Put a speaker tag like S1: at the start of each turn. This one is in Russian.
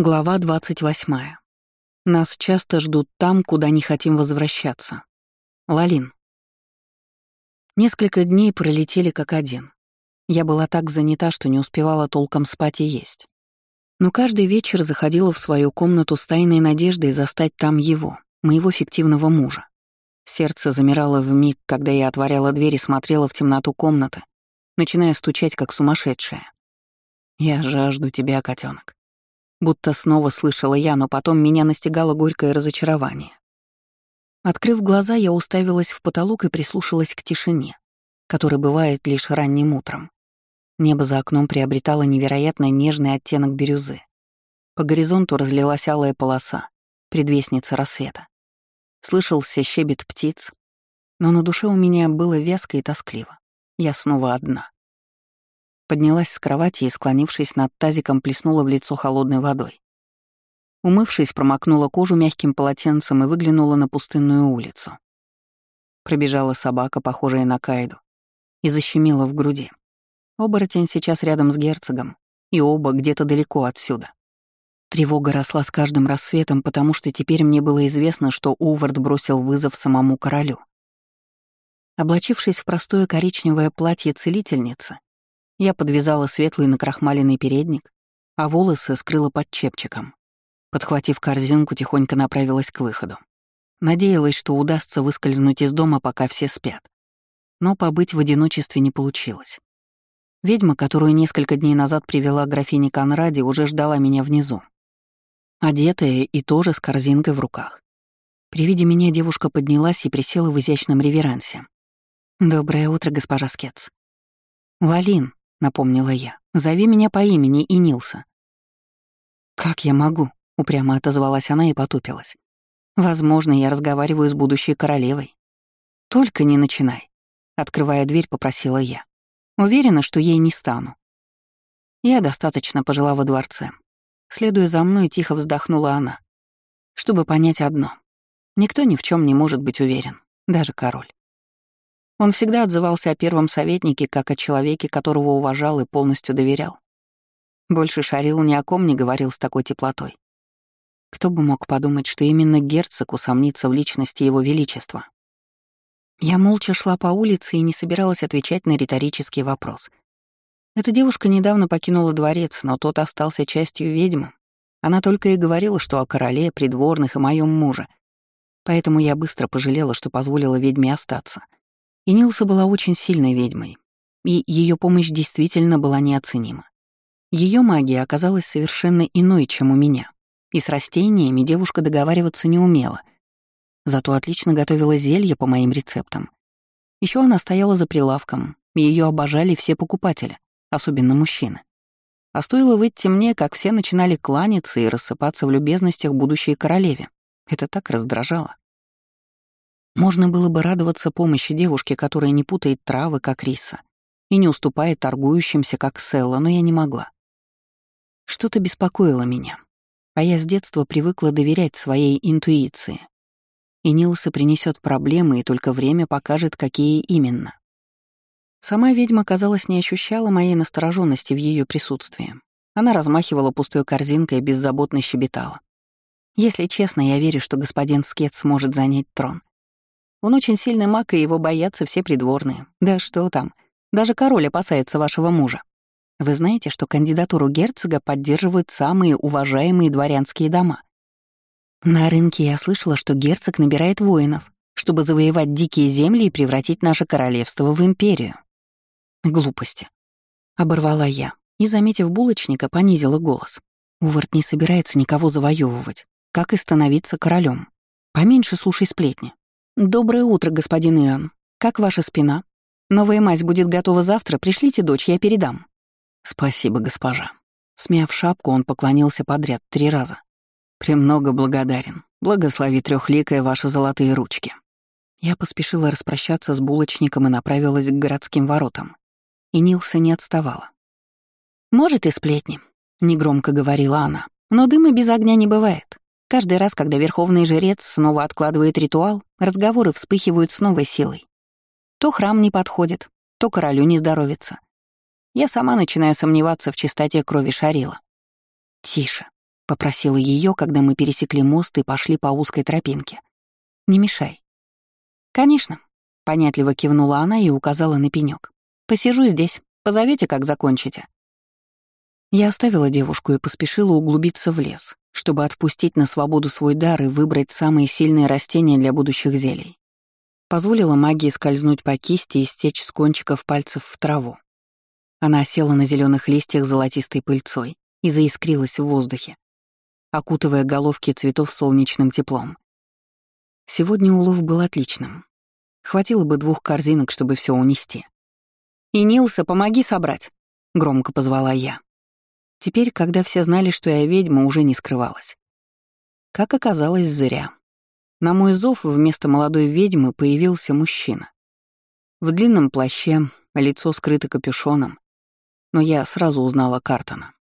S1: Глава 28. Нас часто ждут там, куда не хотим возвращаться. Лалин. Несколько дней пролетели как один. Я была так занята, что не успевала толком спать и есть. Но каждый вечер заходила в свою комнату с тайной надеждой застать там его, моего фиктивного мужа. Сердце замирало в миг, когда я отворяла дверь и смотрела в темноту комнаты, начиная стучать, как сумасшедшая. «Я жажду тебя, котенок. Будто снова слышала я, но потом меня настигало горькое разочарование. Открыв глаза, я уставилась в потолок и прислушалась к тишине, которая бывает лишь ранним утром. Небо за окном приобретало невероятно нежный оттенок бирюзы. По горизонту разлилась алая полоса, предвестница рассвета. Слышался щебет птиц, но на душе у меня было вязко и тоскливо. Я снова одна. Поднялась с кровати и, склонившись над тазиком, плеснула в лицо холодной водой. Умывшись, промокнула кожу мягким полотенцем и выглянула на пустынную улицу. Пробежала собака, похожая на Кайду, и защемила в груди. Оборотень сейчас рядом с герцогом, и оба где-то далеко отсюда. Тревога росла с каждым рассветом, потому что теперь мне было известно, что Увард бросил вызов самому королю. Облачившись в простое коричневое платье целительницы, я подвязала светлый накрахмаленный передник, а волосы скрыла под чепчиком. Подхватив корзинку, тихонько направилась к выходу. Надеялась, что удастся выскользнуть из дома, пока все спят. Но побыть в одиночестве не получилось. Ведьма, которую несколько дней назад привела графиня Конради, уже ждала меня внизу. Одетая и тоже с корзинкой в руках. При виде меня девушка поднялась и присела в изящном реверансе. «Доброе утро, госпожа Скетс». «Лалин», — напомнила я. «Зови меня по имени и Нилса». «Как я могу?» — упрямо отозвалась она и потупилась. «Возможно, я разговариваю с будущей королевой». «Только не начинай», — открывая дверь, попросила я. «Уверена, что ей не стану». Я достаточно пожила во дворце. Следуя за мной, тихо вздохнула она. Чтобы понять одно. Никто ни в чем не может быть уверен, даже король. Он всегда отзывался о первом советнике как о человеке, которого уважал и полностью доверял. Больше Шарил ни о ком не говорил с такой теплотой. Кто бы мог подумать, что именно герцог усомнится в личности его величества. Я молча шла по улице и не собиралась отвечать на риторический вопрос. Эта девушка недавно покинула дворец, но тот остался частью ведьмы. Она только и говорила, что о короле, придворных и моем муже. Поэтому я быстро пожалела, что позволила ведьме остаться — и Нилса была очень сильной ведьмой, и ее помощь действительно была неоценима. Ее магия оказалась совершенно иной, чем у меня, и с растениями девушка договариваться не умела. Зато отлично готовила зелья по моим рецептам. Еще она стояла за прилавком, и ее обожали все покупатели, особенно мужчины. А стоило выйти мне, как все начинали кланяться и рассыпаться в любезностях будущей королеве. Это так раздражало. Можно было бы радоваться помощи девушки, которая не путает травы, как риса, и не уступает торгующимся, как Селла, но я не могла. Что-то беспокоило меня, а я с детства привыкла доверять своей интуиции. И Нилса принесет проблемы, и только время покажет, какие именно. Сама ведьма, казалось, не ощущала моей настороженности в ее присутствии. Она размахивала пустой корзинкой и беззаботно щебетала. Если честно, я верю, что господин Скет сможет занять трон. Он очень сильный маг, и его боятся все придворные. Да что там, даже король опасается вашего мужа. Вы знаете, что кандидатуру герцога поддерживают самые уважаемые дворянские дома? На рынке я слышала, что герцог набирает воинов, чтобы завоевать дикие земли и превратить наше королевство в империю. Глупости. Оборвала я и, заметив булочника, понизила голос. Увард не собирается никого завоевывать, как и становиться королем. Поменьше слушай сплетни. «Доброе утро, господин Иоанн. Как ваша спина? Новая мазь будет готова завтра, пришлите дочь, я передам». «Спасибо, госпожа». Смяв шапку, он поклонился подряд три раза. «Премного благодарен. Благослови трехликая ваши золотые ручки». Я поспешила распрощаться с булочником и направилась к городским воротам. И Нилса не отставала. «Может, и сплетни», — негромко говорила она. «Но дыма без огня не бывает. Каждый раз, когда верховный жрец снова откладывает ритуал, разговоры вспыхивают с новой силой. То храм не подходит, то королю не здоровится. Я сама начинаю сомневаться в чистоте крови Шарила. Тише. попросила ее, когда мы пересекли мост и пошли по узкой тропинке. «Не мешай». «Конечно», — понятливо кивнула она и указала на пенёк. «Посижу здесь. Позовете, как закончите». Я оставила девушку и поспешила углубиться в лес, чтобы отпустить на свободу свой дар и выбрать самые сильные растения для будущих зелий. Позволила магии скользнуть по кисти и стечь с кончиков пальцев в траву. Она села на зеленых листьях золотистой пыльцой и заискрилась в воздухе, окутывая головки цветов солнечным теплом. Сегодня улов был отличным. Хватило бы двух корзинок, чтобы все унести. «И Нилса, помоги собрать!» — громко позвала я. Теперь, когда все знали, что я ведьма, уже не скрывалась. Как оказалось, зря. На мой зов вместо молодой ведьмы появился мужчина. В длинном плаще, лицо скрыто капюшоном, но я сразу узнала Картона.